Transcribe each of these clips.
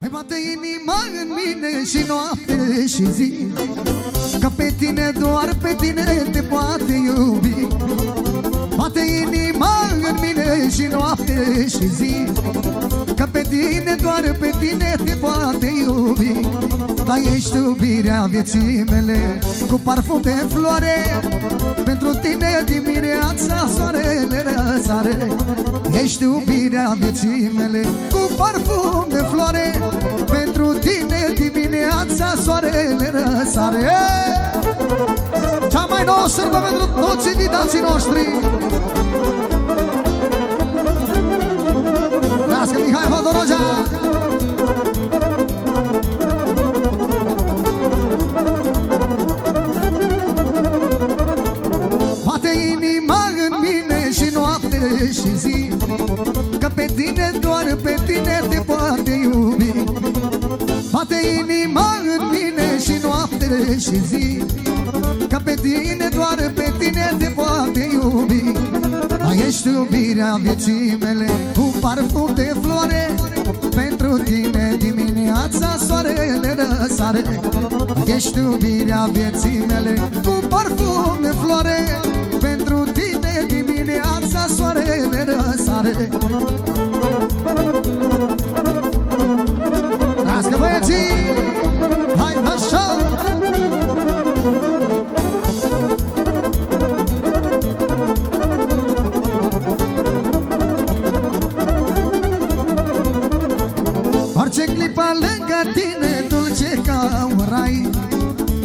Mai bate inima în mine și noapte și zi. Că pe tine, doar pe tine te poate iubi Bate inima în mine și noapte și zi. Că pe tine, doar pe tine te poate iubi. Dar ești iubirea vieții mele Cu parfum de floare. Pentru tine dimineața soarele răsare. Ești iubirea vieții mele Cu parfum de floare. Pentru tine dimineața soarele răsare. Cea mai nouă sârbă pentru toți invitații noștri iubirea vieții mele Cu parfum de floare Pentru tine dimineața soarele răsare Ești iubirea vieții mele Cu parfum de floare Pentru tine dimineața soarele răsare Lască băieții! Hai așa! Ca un rai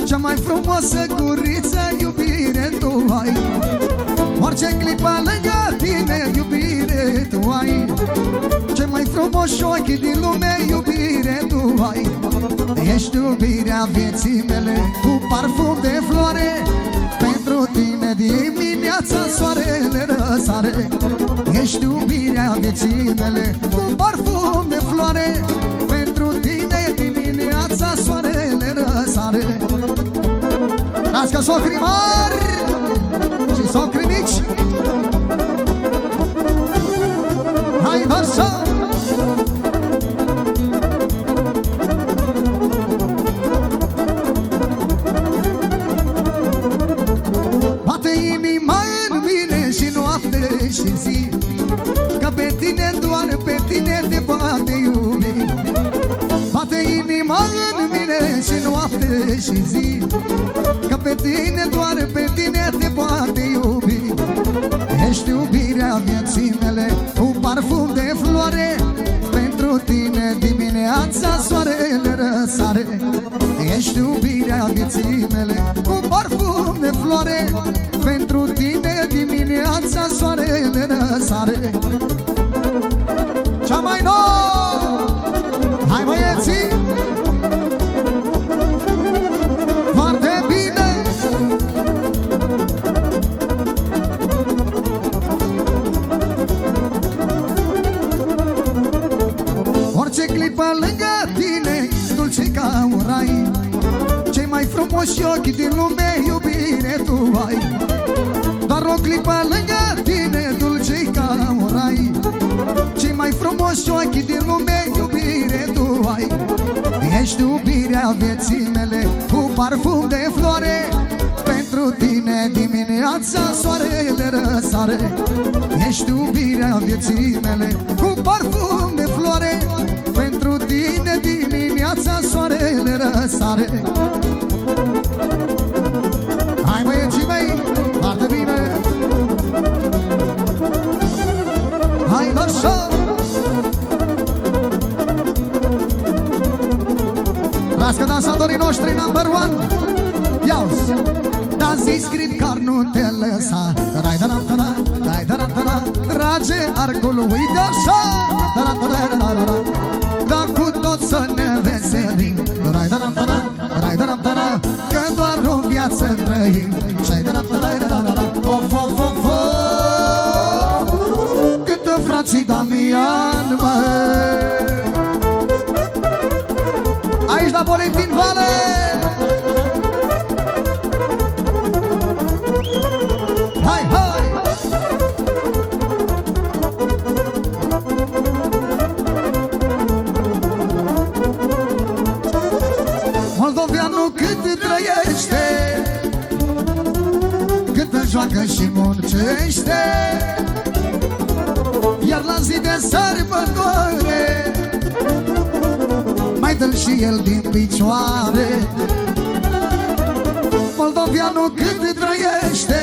Cea mai frumoasă guriță, iubire tu ai. Orice clipă lângă tine, iubire tu ai. Ce mai frumos ochi din lume, iubire tu ai. Ești iubirea vieții mele, cu parfum de floare. Pentru tine dimineața soarele răsare. Ești iubirea vieții mele, cu parfum de floare. Pentru tine dimineața soarele răsare Nască socrii mari și socrii mici. Hai, așa! Bate inima în mine și noapte și zi floare Pentru tine dimineața soarele răsare. Ești iubirea vieții mele Cu parfum de floare Pentru tine dimineața soarele răsare vieții mele Cu parfum de floare. Pentru tine dimineața Soarele răsare. Ești iubirea vieții mele Cu parfum de floare. Pentru tine dimineața Soarele răsare. Hai băieții mei, foarte bine Lască dansatorii noștri number one Iauzi Dansi scrit car nu te lăsa Rai da da da Rai da da da Trage arcul, uite așa Da da da da da da Da cu tot să ne veselim Rai da da da da Rai da da da da Că doar o viață trăim Șai da da da da da da da Of of of of Cântă frații Damian, măi muncește Iar la zi de sărbătoare Mai dă și el din picioare. Moldoveanul cât trăiește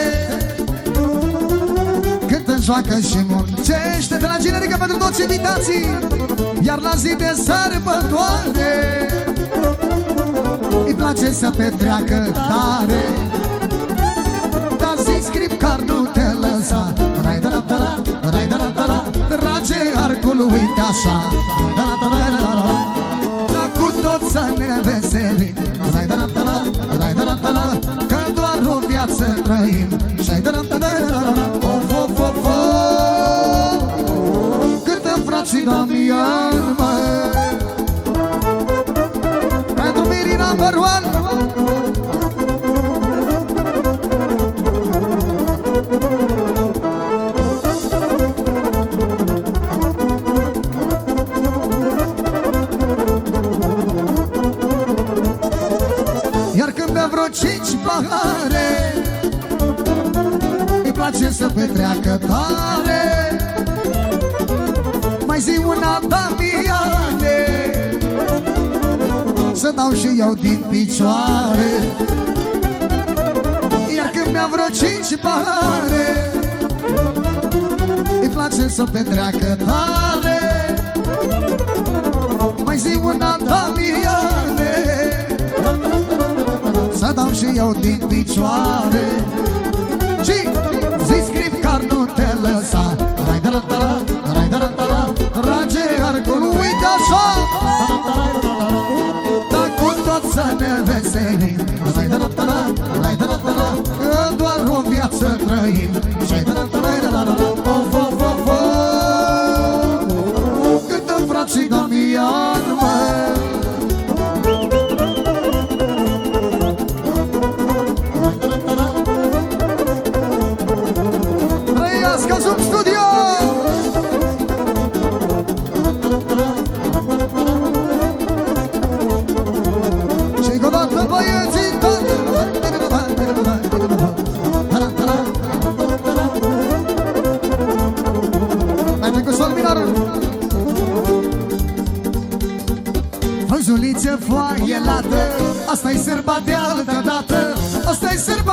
Cât joacă și muncește. De la generică pentru toți invitații Iar la zi de sărbătoare Îi place să petreacă tare. Dar zi scrip car nu te lăsa Rai da da da rai da da da Trage arcul, uite așa. Da da da da da Da cu tot să ne veselim. Rai da da da rai da da da Că doar o viață trăim. Șai da da da da pahare Îi place să petreacă tare. Mai zi una Damiane. Să dau și eu din picioare. Iar când mi-a vreo cinci pahare Îi place să petreacă tare. Mai zi una Damiane Să dau și eu din picioare Și zi scrip car nu te lăsa Rai da da da rai da da da Rage arcul, uite așa Dar cu tot să ne veselim Rai da da da rai da da da Că doar o viață trăim Și da da da da da Of of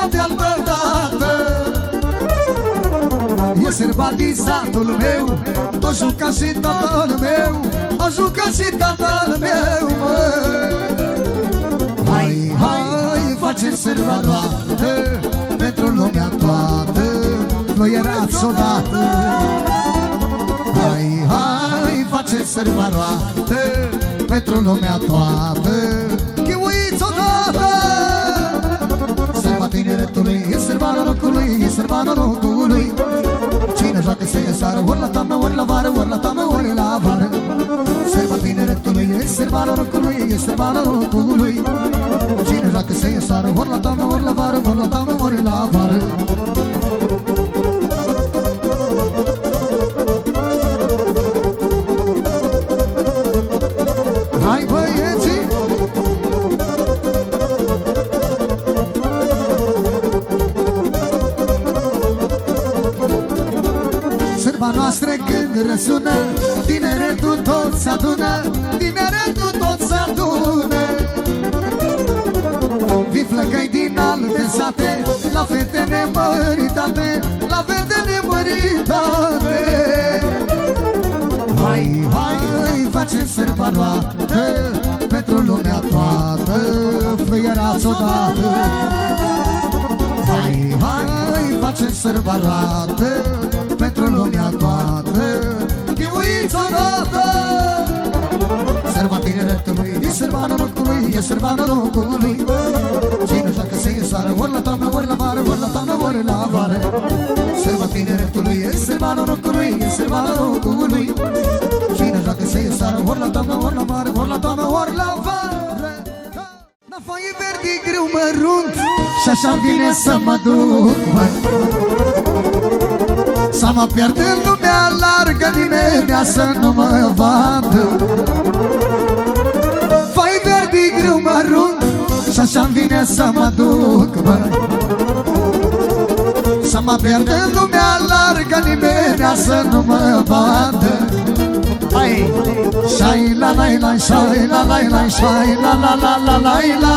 Asta-i sărba de altă dată E sărba din satul meu O juca și tatăl meu O juca și tatăl meu măi. Hai, hai, facem sărba toată Pentru lumea toată Fluierați odată. Hai, hai, facem sărba toată Pentru lumea toată Chiuiți odată tineretului, e sărba norocului, e sărba norocului Cine joacă să ia sară, ori la toamnă, ori la vară, ori la toamnă, ori la vară. Sărba tineretului, e sărba norocului, e sărba norocului Cine joacă să ia sară, ori la toamnă, ori la vară, ori la toamnă, ori la vară când răsună Tineretul tot se adună Tineretul tot se adună. Vin flăcăi din alte sate La fete nemăritate La fete nemăritate. Hai, hai, facem sârba noastră Pentru lumea toată Fluierați odată Hai, hai, facem sărba roată Pentru lumea toată Chimuiți odată. Sărba tineretului E sărba norocului E sărba norocului Cine joacă să ies sară Ori la toamnă, ori la vară Ori la toamnă, ori la vară. Sărba tineretului E sărba norocului E sărba norocului Cine joacă să ies sară Ori la toamnă, ori la vară Ori la toamnă, ori la vară. La foaie verde greu mărunt Și așa vine să mă duc mă. Să mă pierd în lumea largă Nimeni să nu mă vadă. Foaie verde greu mărunt bine să mă duc, bă Să mă pierd în lumea largă, nimeni să nu mă vadă Hai. Sai la la la sai la la la sai la la la la la la.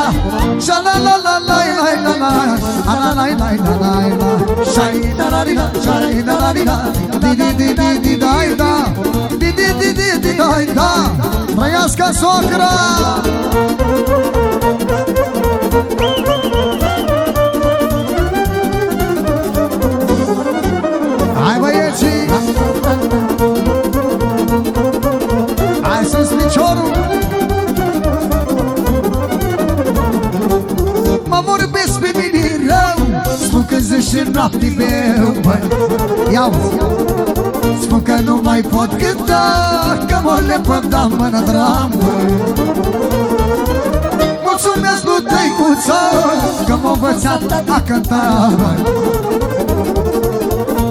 Sha la la la la la la la A la la la la la la. Sai la la la sai la la la Di di di di di di da. Di di di di di da da. Trăiască socra! Zi și noapte meu băi Iau! Spun că nu mai pot cânta Că mă lepădam în dram băi Mulțumesc lui Tăicuță Că m-a învățat a cânta băi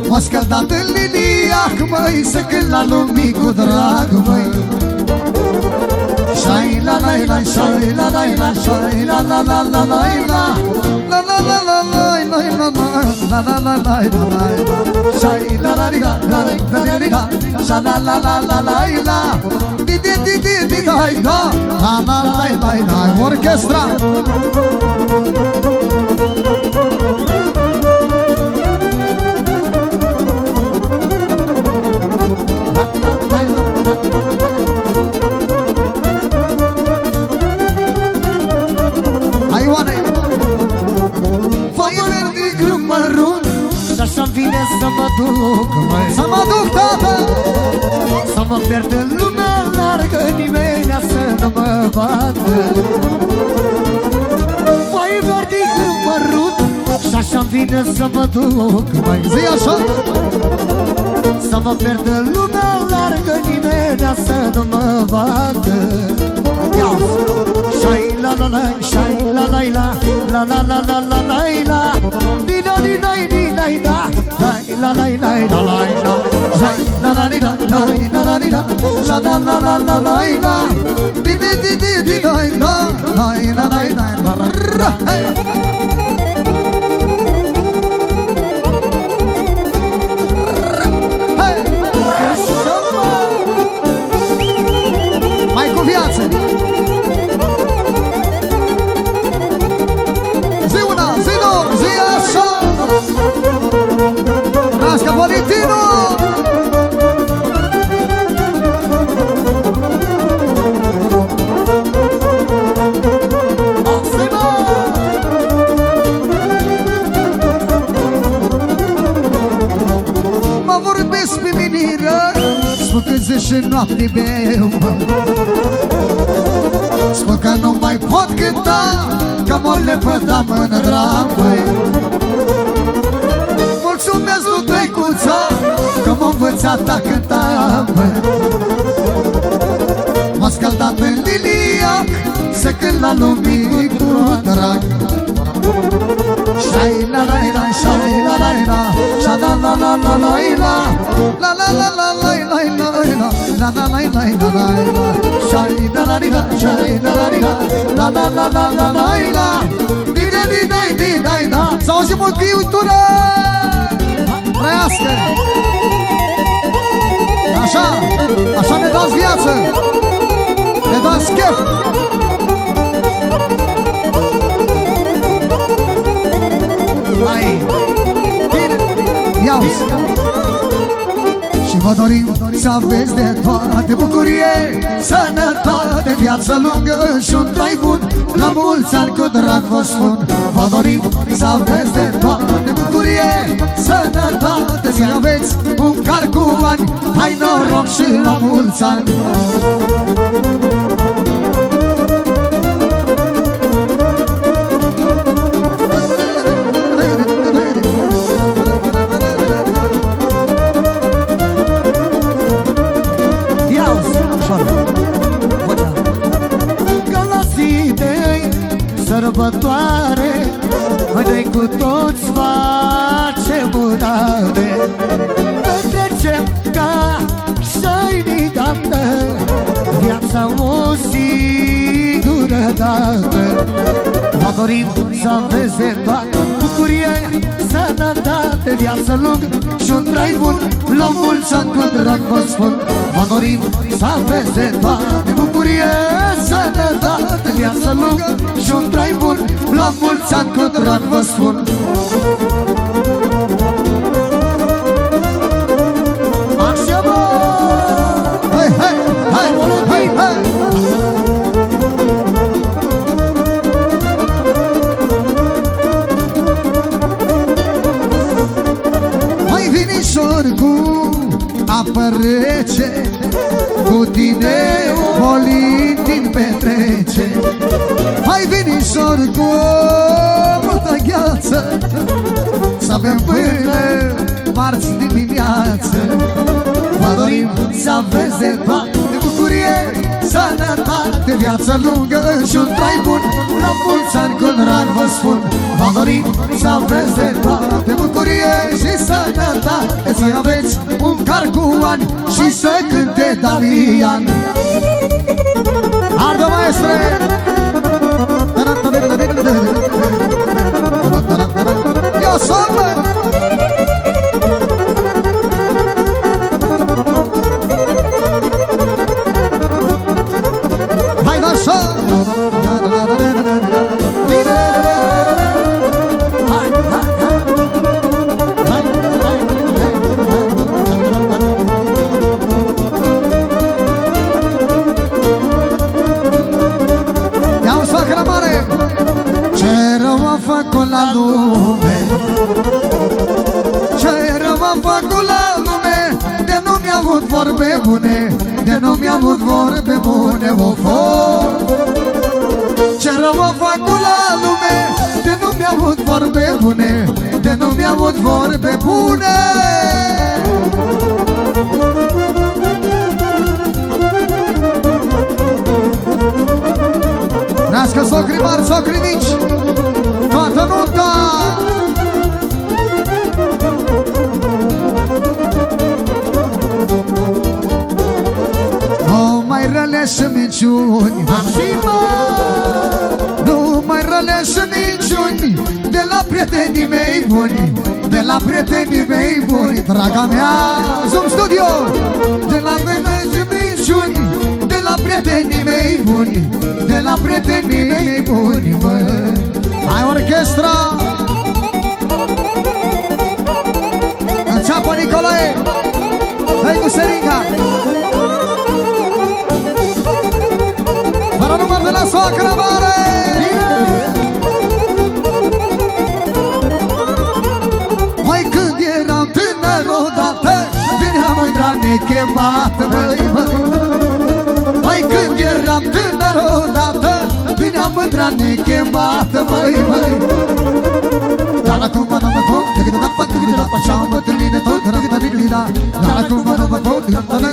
M-a scăldat în liliac, măi Să cânt la lumii cu drag, măi. Shai la la la, shai la la la, shai la la la la la la La la la la mă vadă Mai verde când mă rut Și așa-mi vine să mă duc, măi Zi așa Să mă pierd în lumea largă Nimeni să nu mă vadă Iau! Shai la la la, shai la la la La la la la la la la Di da di da di da da Shai la la la la la la Shai la la di da la la la di da La la la la la la la Di di di di. Di da da La la la la și noapte meu Spun că nu mai pot cânta Că mă lepădam în dram băi. Mulțumesc lui Tăicuța Că m-a învățat a cânta băi. M-a scăldat în liliac Să cânt la lumii cu drag Shai la la la, shai la la la, sha la la la la la la, la la la la la la la la, la la la la la la la, shai la la la, shai la la la, la la la la la la la, di da di da di da da. Să auzim mult piutură! Trăiască! Așa, așa ne dați viață! Ne dați chef! Ia Și vă dorim să aveți de toate bucurie Sănătate, viață lungă și un trai bun. La mulți ani cu drag vă spun Vă dorim să aveți de toate bucurie Sănătate, să aveți un car cu ani Hai noroc și la mulți ani sărbătoare. Noi doi cu toți facem unare Petrecem ca să-i dată Viața o singură dată Vă dorim să aveți de toată Bucurie, sănătate, viață lungă Și un trai bun, la mulți ani cu drag vă spun Vă dorim să aveți de toate Bucurie, sănătate, viață lungă Și un trai bun, la mulți ani cu drag vă spun. Așa, apă rece Cu tine Polin din petrece. Hai vinișor cu multă gheață Să avem pâine marți dimineață. Vă dorim să aveți de toate bucurie Sănătate, viață lungă și un trai bun. La mulți ani cu drag vă spun Vă dorim să aveți de toate bucurie și sănătate. Să aveți un car cu ani și să cânte Damian. Arde maestre! Eu sunt, De nu mi-a avut vorbe bune De nu mi-a avut vorbe bune. Nască socri mari, socri mici Toată nunta! Nu mai răle și minciuni Nu mai răle și minciuni De la prietenii mei buni De la prietenii mei buni Draga mea, Zoom Studio De la mei și minciuni De la prietenii mei buni De la prietenii mei buni mă. Hai orchestra! Înceapă Nicolae! Hai cu seringa! Fără număr de la soacră mare mândra nechemat, măi, măi Mai când eram tânăr odată Veneam mândra nechemat, măi, măi Dar acum nu mă pot Decât de dapa, decât de dapa Și-am îmbătrânit de tot, răgâta digli-da Dar acum nu mă pot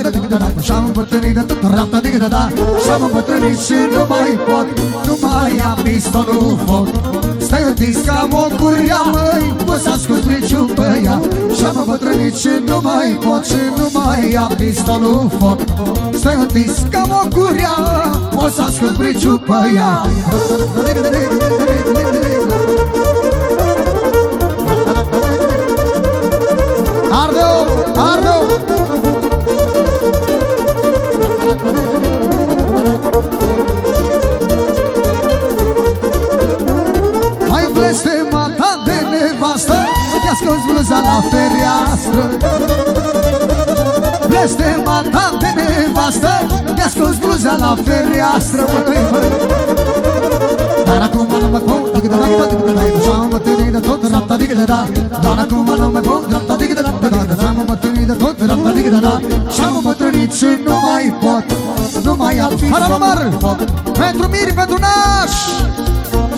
Decât de dapa, și-am îmbătrânit de tot Rata digli-da, și-am îmbătrânit și nu mai pot Nu mai am pistolul foc Stai în disc, am o curia, măi. Mă să ascult niciun pe ea. Și-am îmbătrânit și nu mai pot Și nu mai am pistolul foc. Stai în disc, am o curia. Mă să ascult niciun pe ea. Arde-o, arde-o Te ascunzi bluza la fereastră Măi, măi Dar acum nu mă pot Adică de la adică de la Așa mă tâni de tot Rapta adică de da Dar acum nu mă pot Rapta adică de la Așa mă tâni de tot Rapta adică de da Și-am îmbătrânit și nu mai pot Nu mai am fi Fără număr Pentru miri, pentru naș!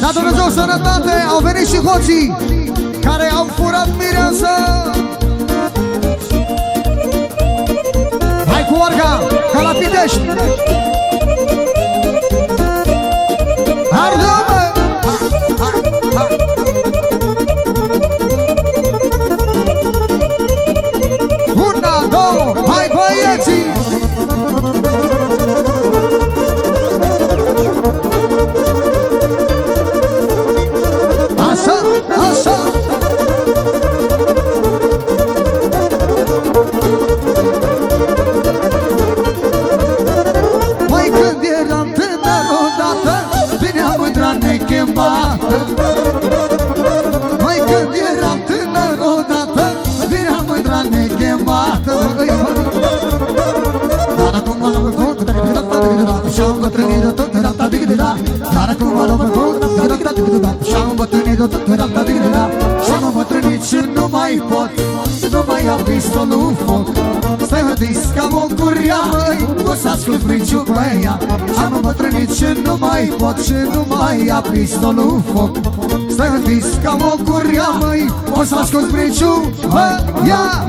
Dar Dumnezeu sănătate, au venit și hoții care au furat mireasă Hai cu orga, ca la Pitești Arde-o, mă! Una, Cine-a mândrat ne chema. Mai când eram tânăr odată Cine-a mândrat ne chema. Dar acum am făcut Și-am bătrânit tot Dar acum am făcut Și-am bătrânit tot Și-am bătrânit și nu mai pot Nu mai am pistolul foc. Să-mi disca bucuria măi o să ascult friciu pe ea Am bătrânit și nu mai pot Și nu mai am pistolul în foc. Stai hădis ca o curia măi O să ascult friciu pe ea